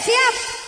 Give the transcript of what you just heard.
gracias.